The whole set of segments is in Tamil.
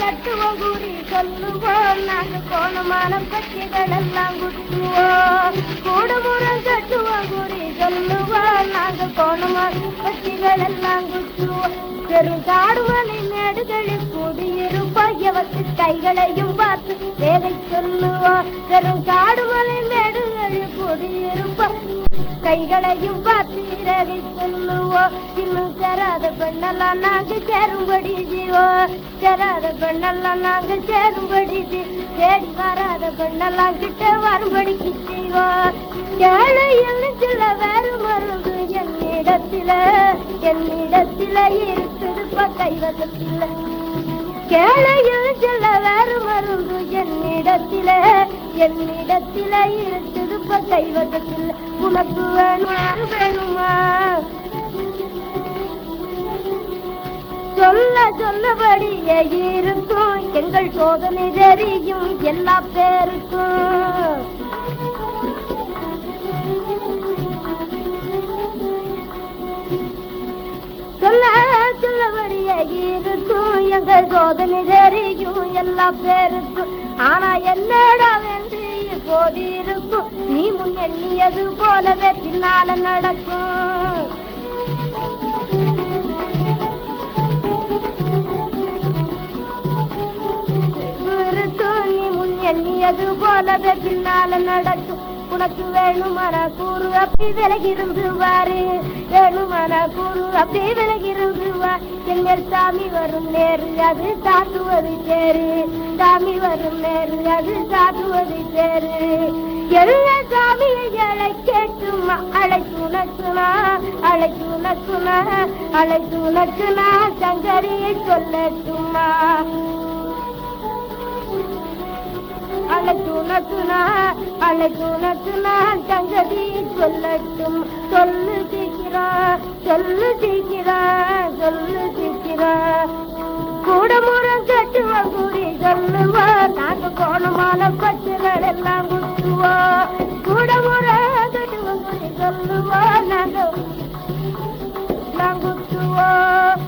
கட்டுவோம் கூறி சொல்லுவோம். நாங்கள் கோணமான கட்சிகள் எல்லாம் குத்துவோம். கூடுமுறம் கட்டுவோம் கூறி சொல்லுவோம். நாங்கள் கோணமான கட்சிகள் எல்லாம் குத்துவோம். பெரும் காடுமலை மேடுகளில் கூடியிருப்போம். எவத்து கைகளையும் பார்த்து வேலை சொல்லுவோம். பெரும் காடுமலை மேடுகளில் கூடியிருப்போம். கைகளையும் பார்த்து சொல்லுவோம் இன்னும் சேராத பெண்ணெல்லாம் நாங்க சேரும்படி ஜீவோம் சேராத பெண்ணெல்லாம் நாங்க சேரும்படி தேடி வராத பெண்ணெல்லாம் கிட்ட வரும்படிக்கு செய்வோம் ஏழை சில வேறு மருந்து என்னிடத்தில என்னிடத்தில இருக்குது கைவசத்தில கேளையில் சில வேறு மருந்து என்னிடத்தில என்னிடத்தில இருக்குது கைவசத்தில் உனக்கு வேணுமா வேணுமா? சொல்ல சொல்லபடியே இருக்கும் எங்கள் சோதனை தெரியும் எல்லா பேருக்கும். சொல்ல சொல்லபடியே இருக்கும் ഞങ്ങൾ തോതിനിരറിയൂ എല്ലാ പേരുത്തും ആണാ എന്നടാ വേണ്ടി പോതിരുക്കും നീ മുന്നെണ്ണിയത് പോലവെ പിന്നാലെ നടക്കും. നീ മുന്നെണ്ണിയത് പോലവെ പിന്നാലെ നടക്കും. உனக்கு வேணுமான கூறு அப்படி விலகிருந்து வாரு. வேணுமான கூறு அப்படி விலகிருந்து வா. எங்கள் சாமி வரும் நேரு அது சாத்துவது சேரு சாமி வரும் நேரு அது சாத்துவது சேரு எல்லா சாமியை அழைக்கட்டுமா? அழைத்துனக்குனா அழைத்துனக்குனா அழைத்துனக்குனா சங்கரியை சொல்லட்டுமா? அழைத்துனக்குனா அழைத்துனக்குனா தங்கதி சொல்லட்டும். சொல்லு சீக்கிரா சொல்லு சீக்கிரா சொல்லு சீக்கிரா. கூட கூடமுறம் கட்டுவோம் கூடி சொல்லுவோம் நாங்க கோணமான பட்டுகள் எல்லாம் குத்துவோம் கூட கூடமுறம் கட்டுவோம் கூடி சொல்லுவோம் நாங்க எல்லாம் குத்துவோம்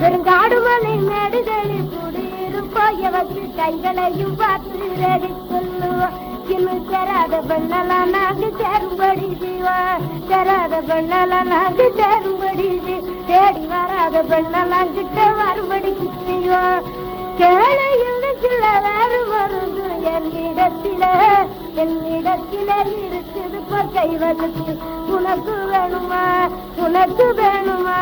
பெருங்காடு மலை மேடுகளில் குடியிருப்போய வச்சு கைகளையும் பார்த்து ரெடி சொல்லுவோம் இன்னும் தராத பண்ணலாம் நாங்க சேரும்படி செய்வோம் சேராத பெண்ணெல்லாம் நாங்க சேரும்படி தேடி வராத பண்ணலாம் கிட்ட வரும்படி செய்வோம் கேளையில் சில வேறு வருது என்னிடத்தில. என்னிடத்தில இருக்குது கை வந்து உனக்கு வேணுமா? உனக்கு வேணுமா?